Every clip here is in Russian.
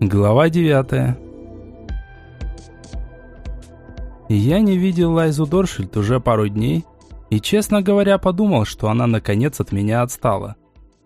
Глава 9 Я не видел Лайзу Доршильд уже пару дней и, честно говоря, подумал, что она наконец от меня отстала.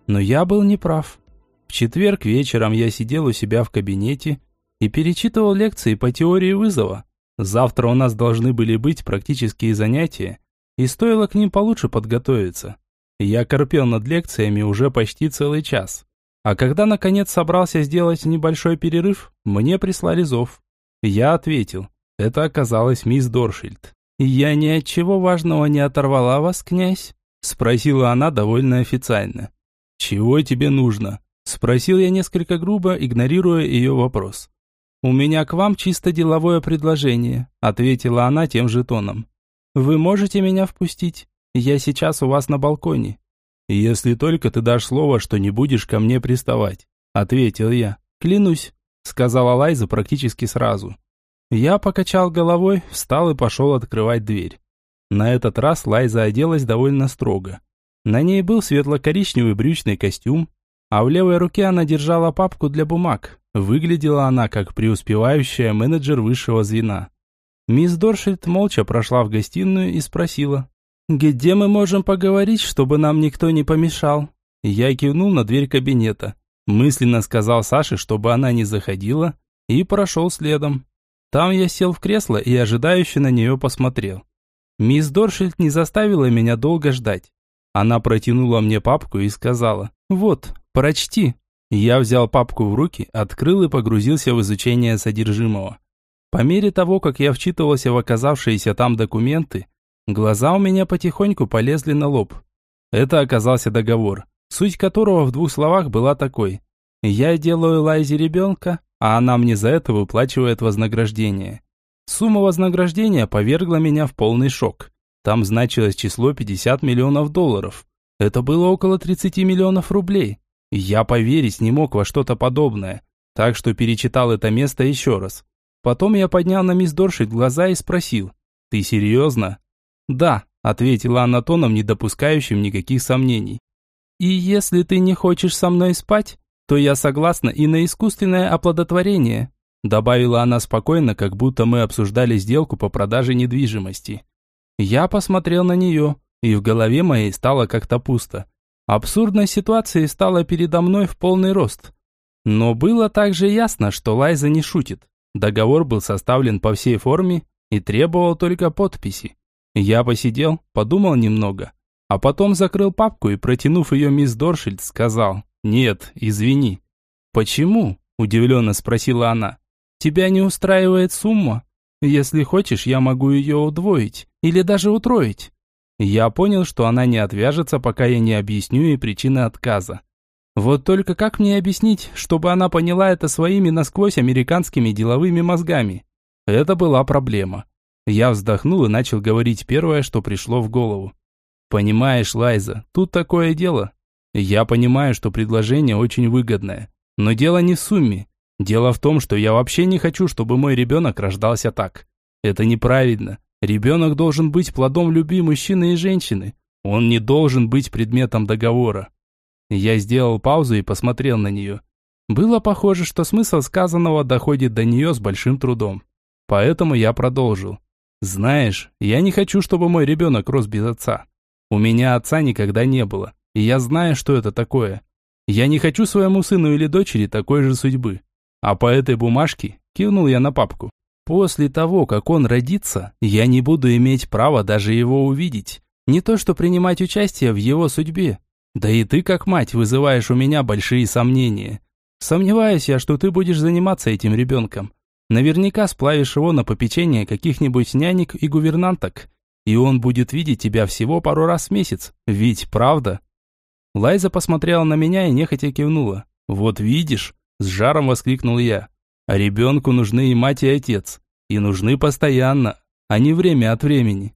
Но я был неправ. В четверг вечером я сидел у себя в кабинете и перечитывал лекции по теории вызова. Завтра у нас должны были быть практические занятия, и стоило к ним получше подготовиться. Я корпел над лекциями уже почти целый час. А когда наконец собрался сделать небольшой перерыв, мне прислали зов. Я ответил. Это оказалась мисс Доршильд. «Я ни от чего важного не оторвала вас, князь?» Спросила она довольно официально. «Чего тебе нужно?» Спросил я несколько грубо, игнорируя ее вопрос. «У меня к вам чисто деловое предложение», ответила она тем же тоном. «Вы можете меня впустить? Я сейчас у вас на балконе. «Если только ты дашь слово, что не будешь ко мне приставать», — ответил я. «Клянусь», — сказала Лайза практически сразу. Я покачал головой, встал и пошел открывать дверь. На этот раз Лайза оделась довольно строго. На ней был светло-коричневый брючный костюм, а в левой руке она держала папку для бумаг. Выглядела она как преуспевающая менеджер высшего звена. Мисс Доршильд молча прошла в гостиную и спросила. «Где мы можем поговорить, чтобы нам никто не помешал?» Я кивнул на дверь кабинета. Мысленно сказал Саше, чтобы она не заходила, и прошел следом. Там я сел в кресло и ожидающе на нее посмотрел. Мисс Доршильд не заставила меня долго ждать. Она протянула мне папку и сказала, «Вот, прочти». Я взял папку в руки, открыл и погрузился в изучение содержимого. По мере того, как я вчитывался в оказавшиеся там документы, Глаза у меня потихоньку полезли на лоб. Это оказался договор, суть которого в двух словах была такой. Я делаю Лайзе ребенка, а она мне за это выплачивает вознаграждение. Сумма вознаграждения повергла меня в полный шок. Там значилось число 50 миллионов долларов. Это было около 30 миллионов рублей. Я поверить не мог во что-то подобное, так что перечитал это место еще раз. Потом я поднял на мисс Доршит глаза и спросил, «Ты серьезно?» «Да», – ответила она тоном, не допускающим никаких сомнений. «И если ты не хочешь со мной спать, то я согласна и на искусственное оплодотворение», добавила она спокойно, как будто мы обсуждали сделку по продаже недвижимости. Я посмотрел на нее, и в голове моей стало как-то пусто. Абсурдной ситуации стала передо мной в полный рост. Но было также ясно, что Лайза не шутит. Договор был составлен по всей форме и требовал только подписи. Я посидел, подумал немного, а потом закрыл папку и, протянув ее мисс Доршильд, сказал «Нет, извини». «Почему?» – удивленно спросила она. «Тебя не устраивает сумма? Если хочешь, я могу ее удвоить или даже утроить». Я понял, что она не отвяжется, пока я не объясню ей причины отказа. Вот только как мне объяснить, чтобы она поняла это своими насквозь американскими деловыми мозгами? Это была проблема. Я вздохнул и начал говорить первое, что пришло в голову. «Понимаешь, Лайза, тут такое дело. Я понимаю, что предложение очень выгодное. Но дело не в сумме. Дело в том, что я вообще не хочу, чтобы мой ребенок рождался так. Это неправильно. Ребенок должен быть плодом любви мужчины и женщины. Он не должен быть предметом договора». Я сделал паузу и посмотрел на нее. Было похоже, что смысл сказанного доходит до нее с большим трудом. Поэтому я продолжил. Знаешь, я не хочу, чтобы мой ребенок рос без отца. У меня отца никогда не было, и я знаю, что это такое. Я не хочу своему сыну или дочери такой же судьбы. А по этой бумажке кивнул я на папку. После того, как он родится, я не буду иметь права даже его увидеть. Не то что принимать участие в его судьбе. Да и ты, как мать, вызываешь у меня большие сомнения. Сомневаюсь я, что ты будешь заниматься этим ребенком. Наверняка сплавишь его на попечение каких-нибудь нянек и гувернанток, и он будет видеть тебя всего пару раз в месяц, ведь правда?» Лайза посмотрела на меня и нехотя кивнула. «Вот видишь!» – с жаром воскликнул я. «А ребенку нужны и мать, и отец. И нужны постоянно, а не время от времени».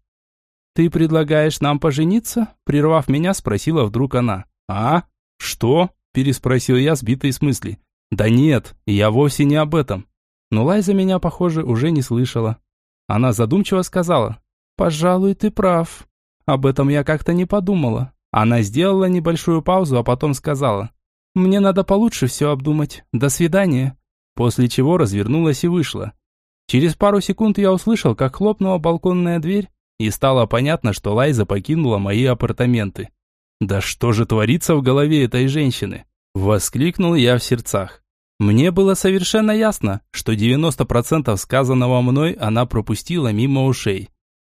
«Ты предлагаешь нам пожениться?» – прервав меня, спросила вдруг она. «А? Что?» – переспросил я, сбитый с мысли. «Да нет, я вовсе не об этом. Но Лайза меня, похоже, уже не слышала. Она задумчиво сказала, «Пожалуй, ты прав. Об этом я как-то не подумала». Она сделала небольшую паузу, а потом сказала, «Мне надо получше все обдумать. До свидания». после чего развернулась и вышла. Через пару секунд я услышал, как хлопнула балконная дверь, и стало понятно, что Лайза покинула мои апартаменты. «Да что же творится в голове этой женщины?» Воскликнул я в сердцах. Мне было совершенно ясно, что 90% сказанного мной она пропустила мимо ушей.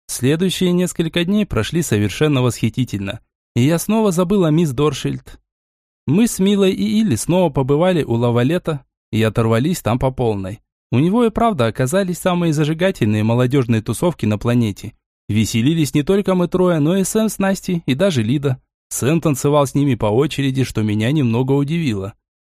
Следующие несколько дней прошли совершенно восхитительно, и я снова забыла мисс Доршильд. Мы с Милой и Илли снова побывали у Лавалета и оторвались там по полной. У него и правда оказались самые зажигательные молодежные тусовки на планете. Веселились не только мы трое, но и Сэм с Настей, и даже Лида. Сэм танцевал с ними по очереди, что меня немного удивило.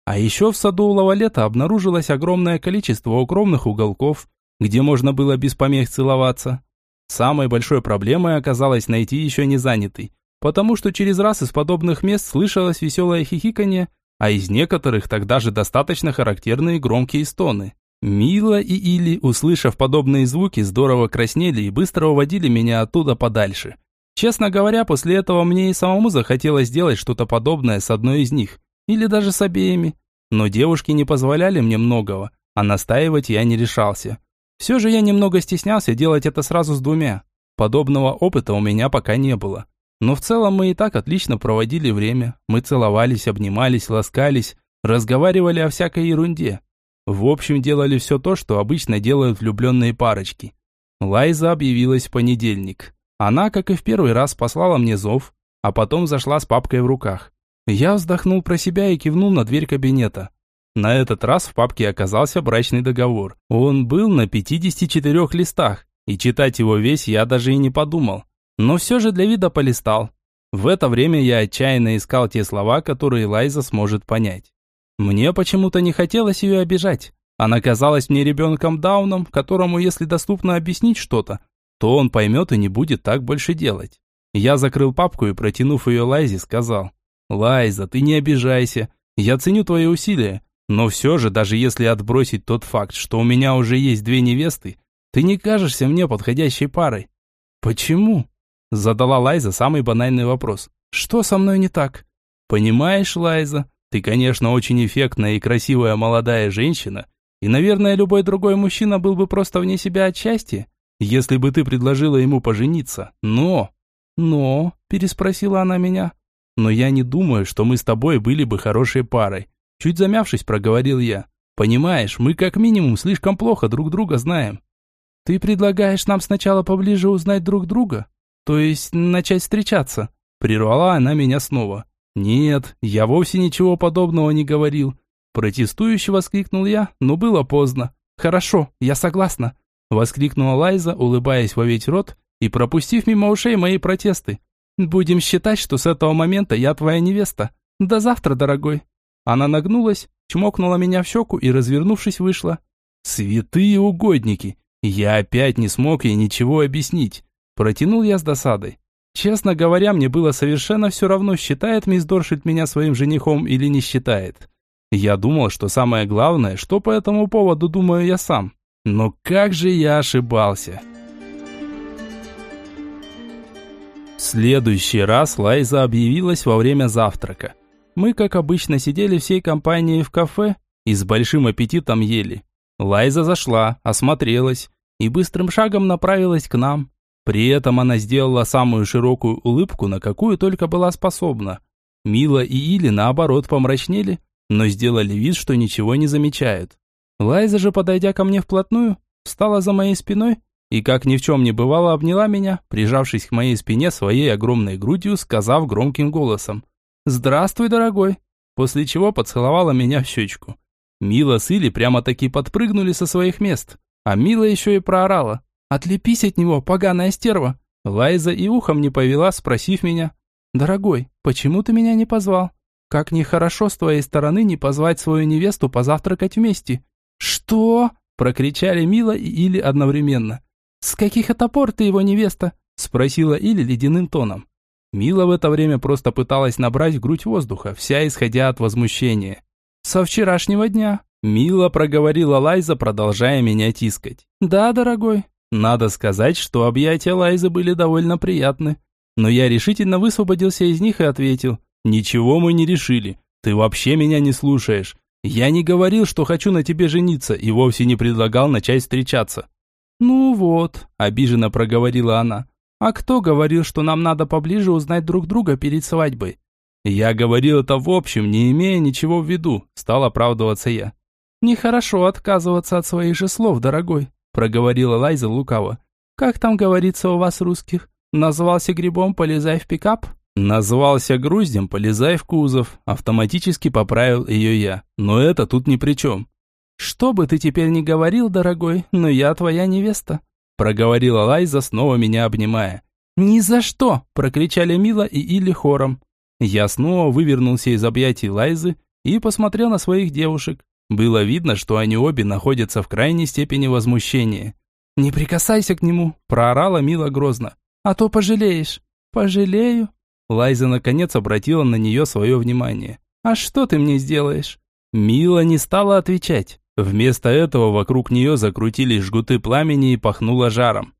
А еще в саду у Лавалета обнаружилось огромное количество укромных уголков, где можно было без помех целоваться. Самой большой проблемой оказалось найти еще не занятый, потому что через раз из подобных мест слышалось веселое хихиканье, а из некоторых тогда же достаточно характерные громкие стоны. Мила и Или, услышав подобные звуки, здорово краснели и быстро уводили меня оттуда подальше. Честно говоря, после этого мне и самому захотелось сделать что-то подобное с одной из них, или даже с обеими. Но девушки не позволяли мне многого, а настаивать я не решался. Все же я немного стеснялся делать это сразу с двумя. Подобного опыта у меня пока не было. Но в целом мы и так отлично проводили время. Мы целовались, обнимались, ласкались, разговаривали о всякой ерунде. В общем, делали все то, что обычно делают влюбленные парочки. Лайза объявилась в понедельник. Она, как и в первый раз, послала мне зов, а потом зашла с папкой в руках. Я вздохнул про себя и кивнул на дверь кабинета. На этот раз в папке оказался брачный договор. Он был на 54 листах, и читать его весь я даже и не подумал но все же для вида полистал. В это время я отчаянно искал те слова, которые Лайза сможет понять. Мне почему-то не хотелось ее обижать. Она казалась мне ребенком Дауном, которому, если доступно объяснить что-то, то он поймет и не будет так больше делать. Я закрыл папку и, протянув ее Лайзе, сказал, «Лайза, ты не обижайся. Я ценю твои усилия. Но все же, даже если отбросить тот факт, что у меня уже есть две невесты, ты не кажешься мне подходящей парой». «Почему?» Задала Лайза самый банальный вопрос. «Что со мной не так?» «Понимаешь, Лайза, ты, конечно, очень эффектная и красивая молодая женщина, и, наверное, любой другой мужчина был бы просто вне себя от счастья, если бы ты предложила ему пожениться. Но...» «Но...» – переспросила она меня. «Но я не думаю, что мы с тобой были бы хорошей парой». Чуть замявшись, проговорил я. «Понимаешь, мы как минимум слишком плохо друг друга знаем». «Ты предлагаешь нам сначала поближе узнать друг друга?» То есть начать встречаться? Прервала она меня снова. Нет, я вовсе ничего подобного не говорил. Протестующе воскликнул я, но было поздно. Хорошо, я согласна. Воскликнула Лайза, улыбаясь во весь рот и пропустив мимо ушей мои протесты. Будем считать, что с этого момента я твоя невеста. До завтра, дорогой. Она нагнулась, чмокнула меня в щеку и, развернувшись, вышла. Святые угодники! Я опять не смог ей ничего объяснить. Протянул я с досадой. Честно говоря, мне было совершенно все равно, считает мисс Доршит меня своим женихом или не считает. Я думал, что самое главное, что по этому поводу думаю я сам. Но как же я ошибался. Следующий раз Лайза объявилась во время завтрака. Мы, как обычно, сидели всей компанией в кафе и с большим аппетитом ели. Лайза зашла, осмотрелась и быстрым шагом направилась к нам. При этом она сделала самую широкую улыбку, на какую только была способна. Мила и Или, наоборот, помрачнели, но сделали вид, что ничего не замечают. Лайза же, подойдя ко мне вплотную, встала за моей спиной и, как ни в чем не бывало, обняла меня, прижавшись к моей спине своей огромной грудью, сказав громким голосом «Здравствуй, дорогой!» после чего поцеловала меня в щечку. Мила с Или прямо-таки подпрыгнули со своих мест, а Мила еще и проорала «Отлепись от него, поганая стерва!» Лайза и ухом не повела, спросив меня. «Дорогой, почему ты меня не позвал? Как нехорошо с твоей стороны не позвать свою невесту позавтракать вместе». «Что?» – прокричали Мила и Или одновременно. «С каких это пор ты его невеста?» – спросила Или ледяным тоном. Мила в это время просто пыталась набрать в грудь воздуха, вся исходя от возмущения. «Со вчерашнего дня», – Мила проговорила Лайза, продолжая меня тискать. «Да, дорогой, надо сказать, что объятия Лайзы были довольно приятны. Но я решительно высвободился из них и ответил, «Ничего мы не решили. Ты вообще меня не слушаешь. Я не говорил, что хочу на тебе жениться, и вовсе не предлагал начать встречаться». «Ну вот», – обиженно проговорила она. «А кто говорил, что нам надо поближе узнать друг друга перед свадьбой?» «Я говорил это в общем, не имея ничего в виду», – стал оправдываться я. «Нехорошо отказываться от своих же слов, дорогой», – проговорила Лайза лукаво. «Как там говорится у вас русских? Назвался грибом, полезай в пикап?» Назвался груздем, полезай в кузов. Автоматически поправил ее я. Но это тут ни при чем. «Что бы ты теперь ни говорил, дорогой, но я твоя невеста», проговорила Лайза, снова меня обнимая. «Ни за что!» – прокричали Мила и Илли хором. Я снова вывернулся из объятий Лайзы и посмотрел на своих девушек. Было видно, что они обе находятся в крайней степени возмущения. «Не прикасайся к нему!» – проорала Мила грозно. «А то пожалеешь!» «Пожалею!» Лайза наконец обратила на нее свое внимание. «А что ты мне сделаешь?» Мила не стала отвечать. Вместо этого вокруг нее закрутились жгуты пламени и пахнуло жаром.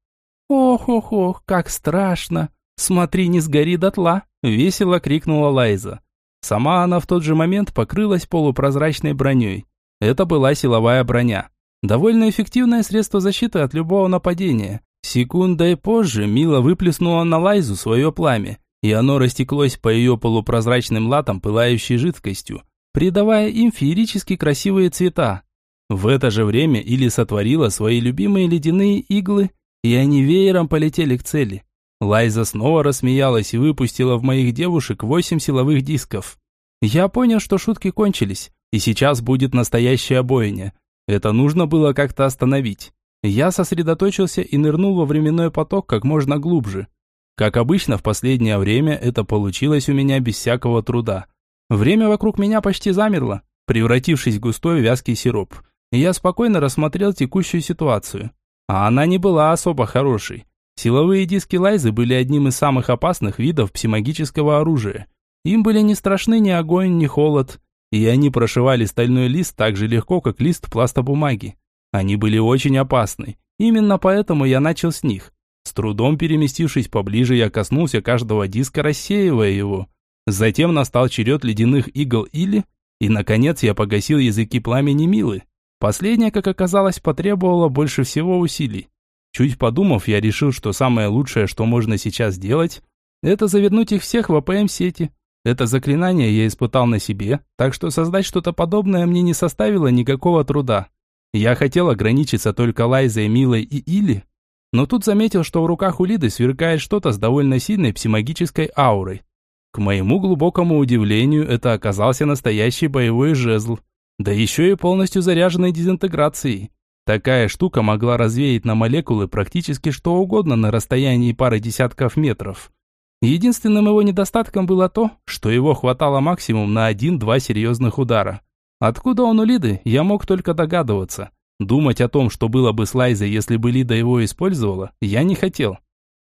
«Ох-ох-ох, как страшно! Смотри, не сгори дотла!» – весело крикнула Лайза. Сама она в тот же момент покрылась полупрозрачной броней. Это была силовая броня. Довольно эффективное средство защиты от любого нападения. Секундой позже Мила выплеснула на Лайзу свое пламя, и оно растеклось по ее полупрозрачным латам пылающей жидкостью, придавая им феерически красивые цвета. В это же время Или сотворила свои любимые ледяные иглы, и они веером полетели к цели. Лайза снова рассмеялась и выпустила в моих девушек восемь силовых дисков. Я понял, что шутки кончились, и сейчас будет настоящая бойня. Это нужно было как-то остановить. Я сосредоточился и нырнул во временной поток как можно глубже. Как обычно, в последнее время это получилось у меня без всякого труда. Время вокруг меня почти замерло, превратившись в густой вязкий сироп. Я спокойно рассмотрел текущую ситуацию. А она не была особо хорошей. Силовые диски Лайзы были одним из самых опасных видов псимагического оружия. Им были не страшны ни огонь, ни холод, и они прошивали стальной лист так же легко, как лист пластобумаги. Они были очень опасны. Именно поэтому я начал с них. С трудом переместившись поближе, я коснулся каждого диска, рассеивая его. Затем настал черед ледяных игл или... И, наконец, я погасил языки пламени Милы. Последняя, как оказалось, потребовала больше всего усилий. Чуть подумав, я решил, что самое лучшее, что можно сейчас сделать, это завернуть их всех в АПМ-сети. Это заклинание я испытал на себе, так что создать что-то подобное мне не составило никакого труда. Я хотел ограничиться только Лайзой, Милой и Или, но тут заметил, что в руках у Лиды сверкает что-то с довольно сильной псимагической аурой. К моему глубокому удивлению, это оказался настоящий боевой жезл, да еще и полностью заряженной дезинтеграцией. Такая штука могла развеять на молекулы практически что угодно на расстоянии пары десятков метров. Единственным его недостатком было то, что его хватало максимум на один-два серьезных удара. Откуда он у Лиды, я мог только догадываться. Думать о том, что было бы с Лайзой, если бы Лида его использовала, я не хотел.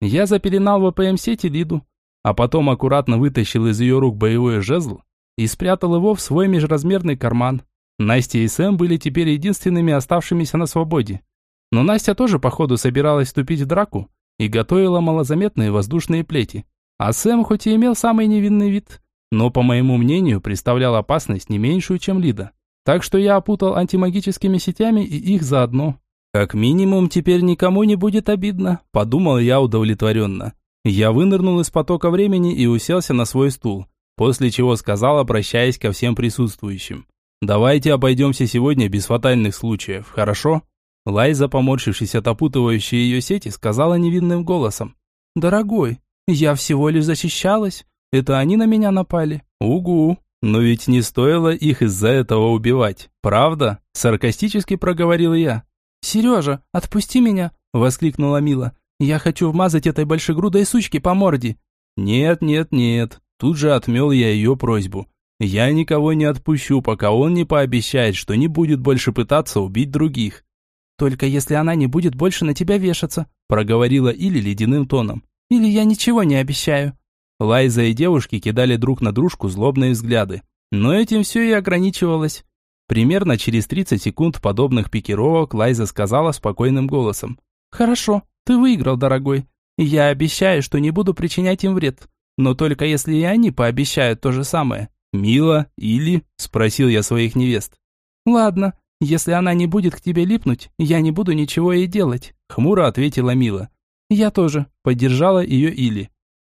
Я запеленал в АПМ-сети Лиду, а потом аккуратно вытащил из ее рук боевой жезл и спрятал его в свой межразмерный карман. Настя и Сэм были теперь единственными оставшимися на свободе. Но Настя тоже, походу, собиралась вступить в драку и готовила малозаметные воздушные плети. А Сэм хоть и имел самый невинный вид, но, по моему мнению, представлял опасность не меньшую, чем Лида. Так что я опутал антимагическими сетями и их заодно. Как минимум, теперь никому не будет обидно, подумал я удовлетворенно. Я вынырнул из потока времени и уселся на свой стул, после чего сказал, обращаясь ко всем присутствующим. Давайте обойдемся сегодня без фатальных случаев, хорошо?» Лайза, поморщившись от опутывающей ее сети, сказала невинным голосом. «Дорогой, я всего лишь защищалась. Это они на меня напали». «Угу, но ведь не стоило их из-за этого убивать, правда?» Саркастически проговорил я. «Сережа, отпусти меня!» – воскликнула Мила. «Я хочу вмазать этой большегрудой сучке по морде». «Нет, нет, нет». Тут же отмел я ее просьбу. Я никого не отпущу, пока он не пообещает, что не будет больше пытаться убить других. Только если она не будет больше на тебя вешаться, проговорила Или ледяным тоном. Или я ничего не обещаю. Лайза и девушки кидали друг на дружку злобные взгляды. Но этим все и ограничивалось. Примерно через 30 секунд подобных пикировок Лайза сказала спокойным голосом. «Хорошо, ты выиграл, дорогой. Я обещаю, что не буду причинять им вред. Но только если и они пообещают то же самое. Мила или?» – спросил я своих невест. «Ладно, если она не будет к тебе липнуть, я не буду ничего ей делать», – хмуро ответила Мила. «Я тоже», – поддержала ее Или.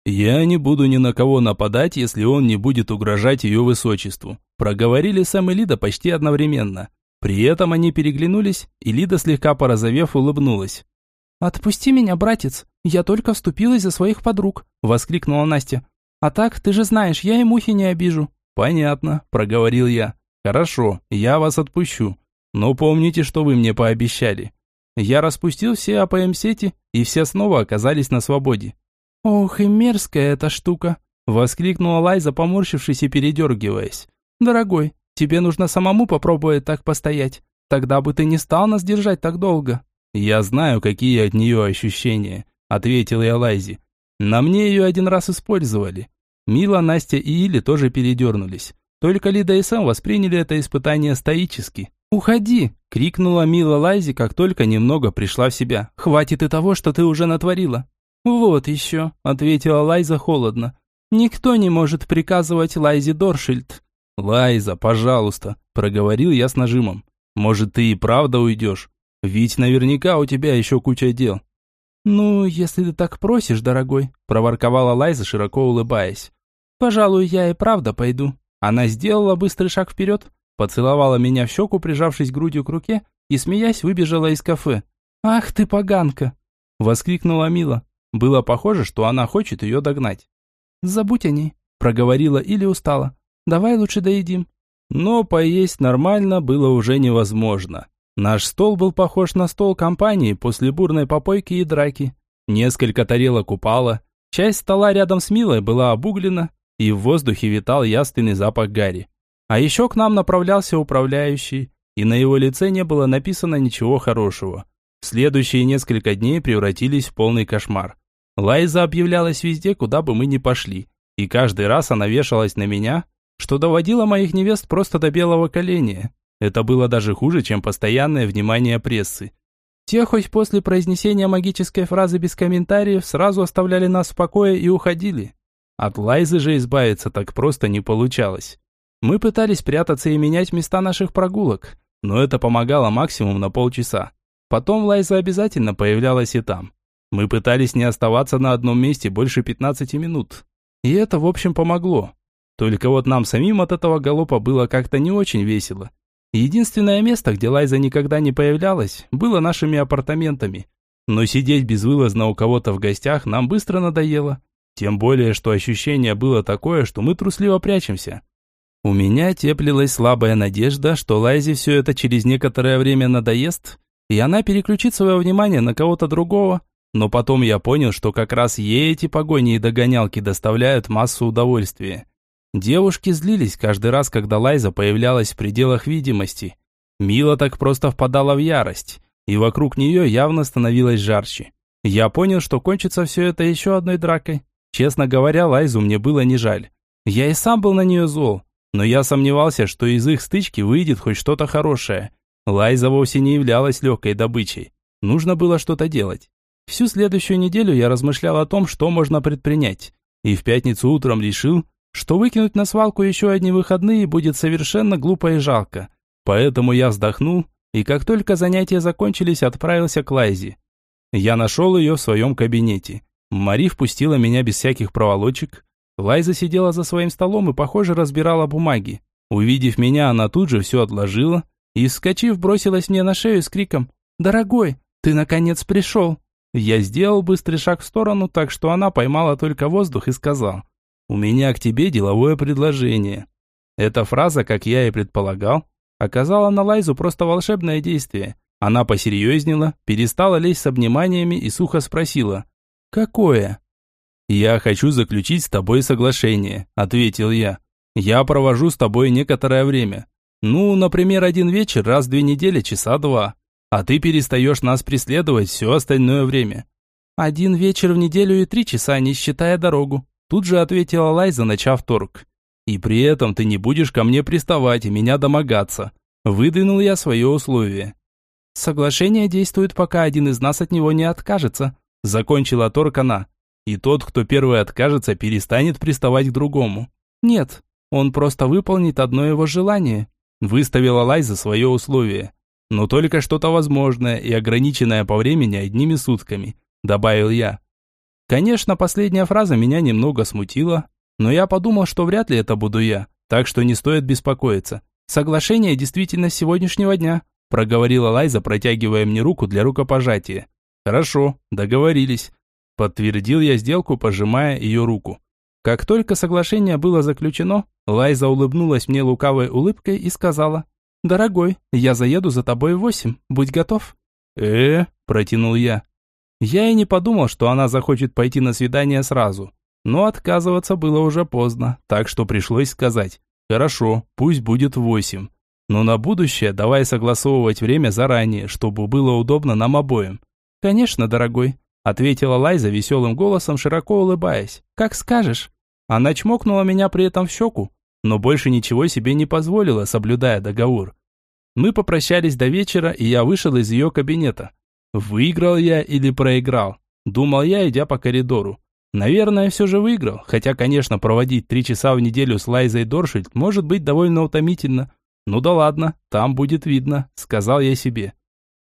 «Я не буду ни на кого нападать, если он не будет угрожать ее высочеству», – проговорили Сэм и Лида почти одновременно. При этом они переглянулись, и Лида, слегка порозовев, улыбнулась. «Отпусти меня, братец, я только вступилась за своих подруг», – воскликнула Настя. «А так, ты же знаешь, я и мухи не обижу». «Понятно», – проговорил я. «Хорошо, я вас отпущу. Но помните, что вы мне пообещали». Я распустил все АПМ-сети, и все снова оказались на свободе. «Ох, и мерзкая эта штука!» – воскликнула Лайза, поморщившись и передергиваясь. «Дорогой, тебе нужно самому попробовать так постоять. Тогда бы ты не стал нас держать так долго». «Я знаю, какие от нее ощущения», – ответил я Лайзе. «На мне ее один раз использовали». Мила, Настя и Или тоже передернулись. Только Лида и Сэм восприняли это испытание стоически. «Уходи!» – крикнула Мила Лайзе, как только немного пришла в себя. «Хватит и того, что ты уже натворила. «Вот еще», — ответила Лайза холодно. «Никто не может приказывать Лайзе Доршильд». «Лайза, пожалуйста», — проговорил я с нажимом. «Может, ты и правда уйдешь? Ведь наверняка у тебя еще куча дел». «Ну, если ты так просишь, дорогой», — проворковала Лайза, широко улыбаясь. «Пожалуй, я и правда пойду». Она сделала быстрый шаг вперед, поцеловала меня в щеку, прижавшись грудью к руке, и, смеясь, выбежала из кафе. «Ах ты поганка!» — воскликнула Мила. Было похоже, что она хочет ее догнать. «Забудь о ней», – проговорила или устала. «Давай лучше доедим». Но поесть нормально было уже невозможно. Наш стол был похож на стол компании после бурной попойки и драки. Несколько тарелок упало, часть стола рядом с Милой была обуглена, и в воздухе витал яственный запах гари. А еще к нам направлялся управляющий, и на его лице не было написано ничего хорошего. Следующие несколько дней превратились в полный кошмар. Лайза объявлялась везде, куда бы мы ни пошли. И каждый раз она вешалась на меня, что доводило моих невест просто до белого коленя. Это было даже хуже, чем постоянное внимание прессы. Те, хоть после произнесения магической фразы без комментариев, сразу оставляли нас в покое и уходили. От Лайзы же избавиться так просто не получалось. Мы пытались прятаться и менять места наших прогулок, но это помогало максимум на полчаса. Потом Лайза обязательно появлялась и там. Мы пытались не оставаться на одном месте больше 15 минут. И это, в общем, помогло. Только вот нам самим от этого галопа было как-то не очень весело. Единственное место, где Лайза никогда не появлялась, было нашими апартаментами. Но сидеть безвылазно у кого-то в гостях нам быстро надоело. Тем более, что ощущение было такое, что мы трусливо прячемся. У меня теплилась слабая надежда, что Лайзе все это через некоторое время надоест, и она переключит свое внимание на кого-то другого, но потом я понял, что как раз ей эти погони и догонялки доставляют массу удовольствия. Девушки злились каждый раз, когда Лайза появлялась в пределах видимости. Мила так просто впадала в ярость, и вокруг нее явно становилось жарче. Я понял, что кончится все это еще одной дракой. Честно говоря, Лайзу мне было не жаль. Я и сам был на нее зол, но я сомневался, что из их стычки выйдет хоть что-то хорошее. Лайза вовсе не являлась легкой добычей. Нужно было что-то делать. Всю следующую неделю я размышлял о том, что можно предпринять. И в пятницу утром решил, что выкинуть на свалку еще одни выходные будет совершенно глупо и жалко. Поэтому я вздохнул, и как только занятия закончились, отправился к Лайзе. Я нашел ее в своем кабинете. Мари впустила меня без всяких проволочек. Лайза сидела за своим столом и, похоже, разбирала бумаги. Увидев меня, она тут же все отложила и, вскочив, бросилась мне на шею с криком «Дорогой, ты наконец пришел!» Я сделал быстрый шаг в сторону, так что она поймала только воздух и сказал, «У меня к тебе деловое предложение». Эта фраза, как я и предполагал, оказала на Лайзу просто волшебное действие. Она посерьезнела, перестала лезть с обниманиями и сухо спросила, «Какое?» «Я хочу заключить с тобой соглашение», – ответил я. «Я провожу с тобой некоторое время. Ну, например, один вечер раз в две недели, часа два а ты перестаешь нас преследовать все остальное время». «Один вечер в неделю и три часа, не считая дорогу», тут же ответила Лайза, начав торг. «И при этом ты не будешь ко мне приставать и меня домогаться». Выдвинул я свое условие. «Соглашение действует, пока один из нас от него не откажется», закончила торг она. «И тот, кто первый откажется, перестанет приставать к другому». «Нет, Он просто выполнит одно его желание. Выставила Лайза свое условие. Но только что-то возможное и ограниченное по времени одними сутками, добавил я. Конечно, последняя фраза меня немного смутила, но я подумал, что вряд ли это буду я, так что не стоит беспокоиться. Соглашение действительно с сегодняшнего дня, проговорила Лайза, протягивая мне руку для рукопожатия. Хорошо, договорились. Подтвердил я сделку, пожимая ее руку. Как только соглашение было заключено, Лайза улыбнулась мне лукавой улыбкой и сказала, «Дорогой, я заеду за тобой в восемь, будь готов». «Э-э», протянул я. Я и не подумал, что она захочет пойти на свидание сразу. Но отказываться было уже поздно, так что пришлось сказать, «Хорошо, пусть будет восемь. Но на будущее давай согласовывать время заранее, чтобы было удобно нам обоим». «Конечно, дорогой», ответила Лайза веселым голосом, широко улыбаясь. «Как скажешь». Она чмокнула меня при этом в щеку, но больше ничего себе не позволила, соблюдая договор. Мы попрощались до вечера, и я вышел из ее кабинета. Выиграл я или проиграл? Думал я, идя по коридору. Наверное, все же выиграл, хотя, конечно, проводить три часа в неделю с Лайзой Доршильд может быть довольно утомительно. Ну да ладно, там будет видно, сказал я себе.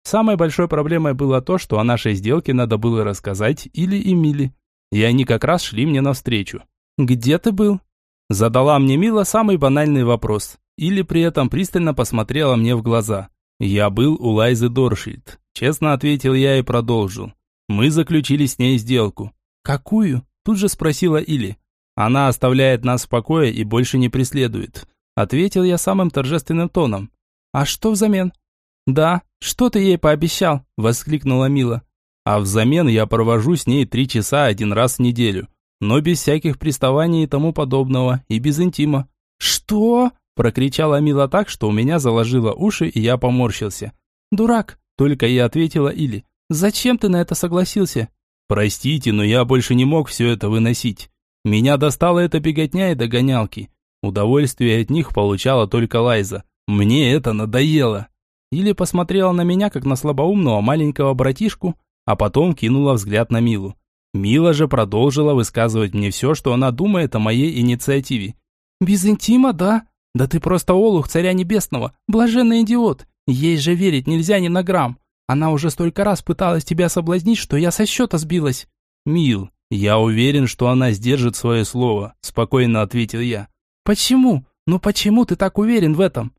Самой большой проблемой было то, что о нашей сделке надо было рассказать или Эмили. И они как раз шли мне навстречу. «Где ты был?» Задала мне Мила самый банальный вопрос. Или при этом пристально посмотрела мне в глаза. «Я был у Лайзы Доршильд», – честно ответил я и продолжил. «Мы заключили с ней сделку». «Какую?» – тут же спросила Или. «Она оставляет нас в покое и больше не преследует», – ответил я самым торжественным тоном. «А что взамен?» «Да, что ты ей пообещал?» – воскликнула Мила. «А взамен я провожу с ней три часа один раз в неделю, но без всяких приставаний и тому подобного, и без интима». «Что?» – прокричала Мила так, что у меня заложило уши, и я поморщился. «Дурак!» – только и ответила Или. «Зачем ты на это согласился?» «Простите, но я больше не мог все это выносить. Меня достала эта беготня и догонялки. Удовольствие от них получала только Лайза. Мне это надоело». Или посмотрела на меня, как на слабоумного маленького братишку, а потом кинула взгляд на Милу. Мила же продолжила высказывать мне все, что она думает о моей инициативе. «Без интима, да? Да ты просто олух царя небесного, блаженный идиот. Ей же верить нельзя ни на грамм. Она уже столько раз пыталась тебя соблазнить, что я со счета сбилась». «Мил, я уверен, что она сдержит свое слово», – спокойно ответил я. «Почему? Ну почему ты так уверен в этом?»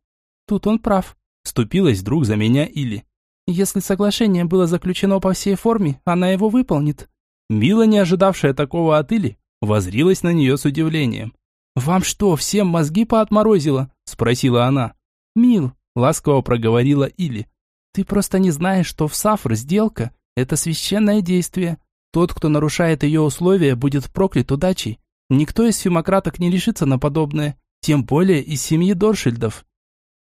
Тут он прав. Вступилась вдруг за меня Или. Если соглашение было заключено по всей форме, она его выполнит. Мила, не ожидавшая такого от Или, возрилась на нее с удивлением. «Вам что, всем мозги поотморозило?» – спросила она. «Мил», – ласково проговорила Или, – «ты просто не знаешь, что в Сафр сделка – это священное действие. Тот, кто нарушает ее условия, будет проклят удачей. Никто из фемократок не решится на подобное, тем более из семьи Доршильдов».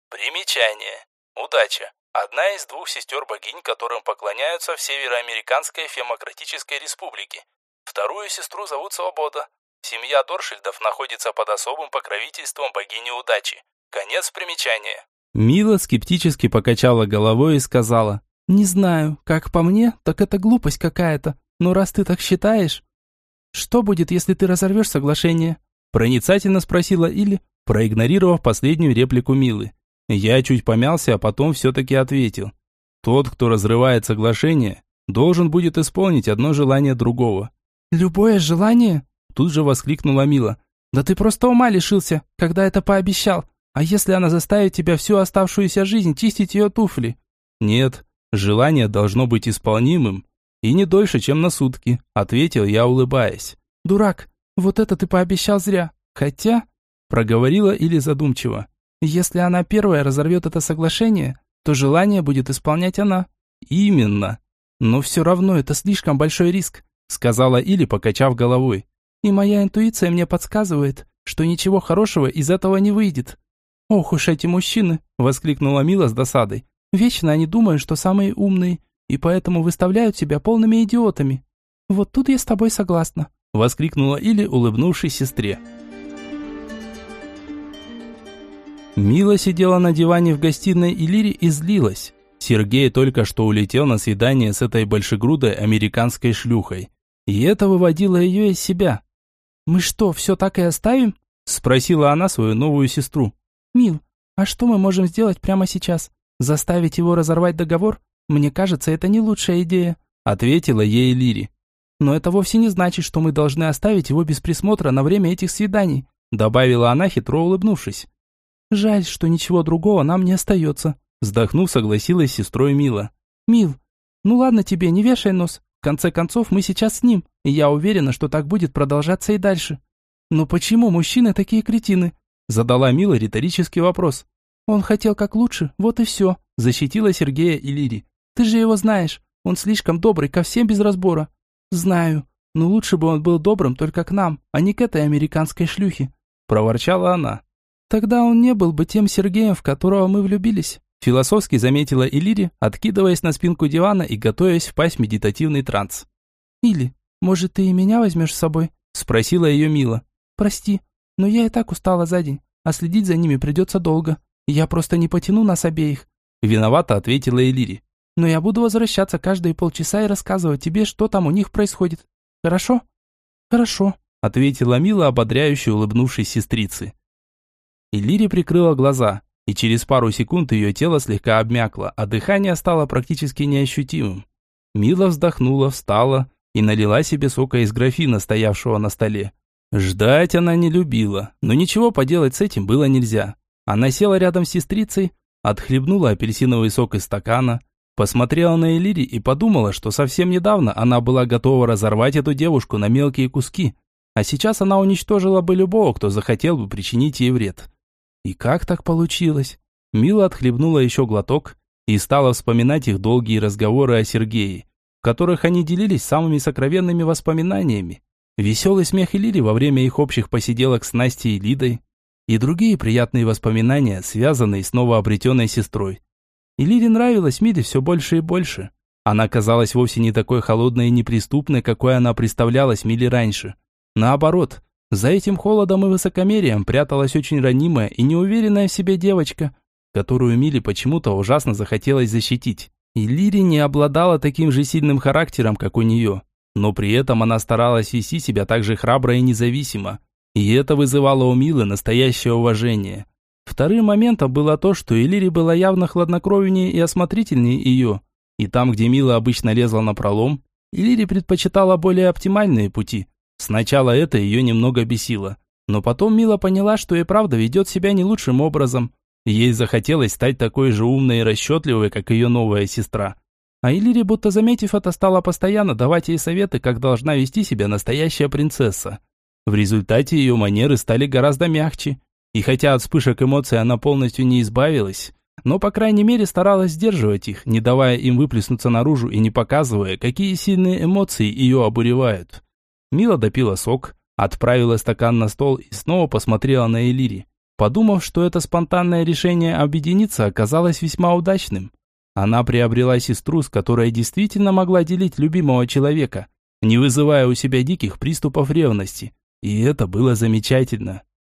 Примечание. Удача. Одна из двух сестер-богинь, которым поклоняются в Североамериканской Фемократической Республике. Вторую сестру зовут Свобода. Семья Доршильдов находится под особым покровительством богини удачи. Конец примечания. Мила скептически покачала головой и сказала, «Не знаю, как по мне, так это глупость какая-то. Но раз ты так считаешь...» «Что будет, если ты разорвешь соглашение?» Проницательно спросила Или, проигнорировав последнюю реплику Милы. Я чуть помялся, а потом все-таки ответил. Тот, кто разрывает соглашение, должен будет исполнить одно желание другого. «Любое желание?» Тут же воскликнула Мила. «Да ты просто ума лишился, когда это пообещал. А если она заставит тебя всю оставшуюся жизнь чистить ее туфли?» «Нет, желание должно быть исполнимым. И не дольше, чем на сутки», ответил я, улыбаясь. «Дурак, вот это ты пообещал зря. Хотя...» Проговорила или задумчиво. Если она первая разорвет это соглашение, то желание будет исполнять она. Именно. Но все равно это слишком большой риск, сказала Или, покачав головой. И моя интуиция мне подсказывает, что ничего хорошего из этого не выйдет. Ох уж эти мужчины, воскликнула Мила с досадой. Вечно они думают, что самые умные, и поэтому выставляют себя полными идиотами. Вот тут я с тобой согласна, воскликнула Или, улыбнувшись сестре. Мила сидела на диване в гостиной Иллири и злилась. Сергей только что улетел на свидание с этой большегрудой американской шлюхой. И это выводило ее из себя. «Мы что, все так и оставим?» Спросила она свою новую сестру. «Мил, а что мы можем сделать прямо сейчас? Заставить его разорвать договор? Мне кажется, это не лучшая идея», ответила ей Лири. «Но это вовсе не значит, что мы должны оставить его без присмотра на время этих свиданий», добавила она, хитро улыбнувшись. «Жаль, что ничего другого нам не остается», вздохнув, согласилась с сестрой Мила. «Мил, ну ладно тебе, не вешай нос. В конце концов, мы сейчас с ним, и я уверена, что так будет продолжаться и дальше». «Но почему мужчины такие кретины?» Задала Мила риторический вопрос. «Он хотел как лучше, вот и все», защитила Сергея и Лири. «Ты же его знаешь, он слишком добрый ко всем без разбора». «Знаю, но лучше бы он был добрым только к нам, а не к этой американской шлюхе», проворчала она. «Тогда он не был бы тем Сергеем, в которого мы влюбились». Философски заметила Илири, откидываясь на спинку дивана и готовясь впасть в медитативный транс. «Или, может, ты и меня возьмешь с собой?» Спросила ее Мила. «Прости, но я и так устала за день, а следить за ними придется долго. Я просто не потяну нас обеих». Виновато ответила Элири. «Но я буду возвращаться каждые полчаса и рассказывать тебе, что там у них происходит. Хорошо?» «Хорошо», ответила Мила, ободряюще улыбнувшись сестрице. Элири прикрыла глаза и через пару секунд ее тело слегка обмякло, а дыхание стало практически неощутимым. Мила вздохнула, встала и налила себе сока из графина, стоявшего на столе. Ждать она не любила, но ничего поделать с этим было нельзя. Она села рядом с сестрицей, отхлебнула апельсиновый сок из стакана, посмотрела на Элири и подумала, что совсем недавно она была готова разорвать эту девушку на мелкие куски, а сейчас она уничтожила бы любого, кто захотел бы причинить ей вред. И как так получилось? Мила отхлебнула еще глоток и стала вспоминать их долгие разговоры о Сергее, в которых они делились самыми сокровенными воспоминаниями. Веселый смех Элири во время их общих посиделок с Настей и Лидой и другие приятные воспоминания, связанные с новообретенной сестрой. Элире нравилась Миле все больше и больше. Она казалась вовсе не такой холодной и неприступной, какой она представлялась Миле раньше. Наоборот, за этим холодом и высокомерием пряталась очень ранимая и неуверенная в себе девочка, которую Миле почему-то ужасно захотелось защитить. И Лири не обладала таким же сильным характером, как у нее, но при этом она старалась вести себя так же храбро и независимо. И это вызывало у Милы настоящее уважение. Вторым моментом было то, что Элири была явно хладнокровнее и осмотрительнее ее. И там, где Мила обычно лезла на пролом, Элири предпочитала более оптимальные пути – Сначала это ее немного бесило, но потом Мила поняла, что и правда ведет себя не лучшим образом. Ей захотелось стать такой же умной и расчетливой, как ее новая сестра. А Иллири, будто заметив это, стала постоянно давать ей советы, как должна вести себя настоящая принцесса. В результате ее манеры стали гораздо мягче. И хотя от вспышек эмоций она полностью не избавилась, но, по крайней мере, старалась сдерживать их, не давая им выплеснуться наружу и не показывая, какие сильные эмоции ее обуревают. Мила допила сок, отправила стакан на стол и снова посмотрела на Элири, подумав, что это спонтанное решение объединиться оказалось весьма удачным. Она приобрела сестру, с которой действительно могла делить любимого человека, не вызывая у себя диких приступов ревности. И это было замечательно.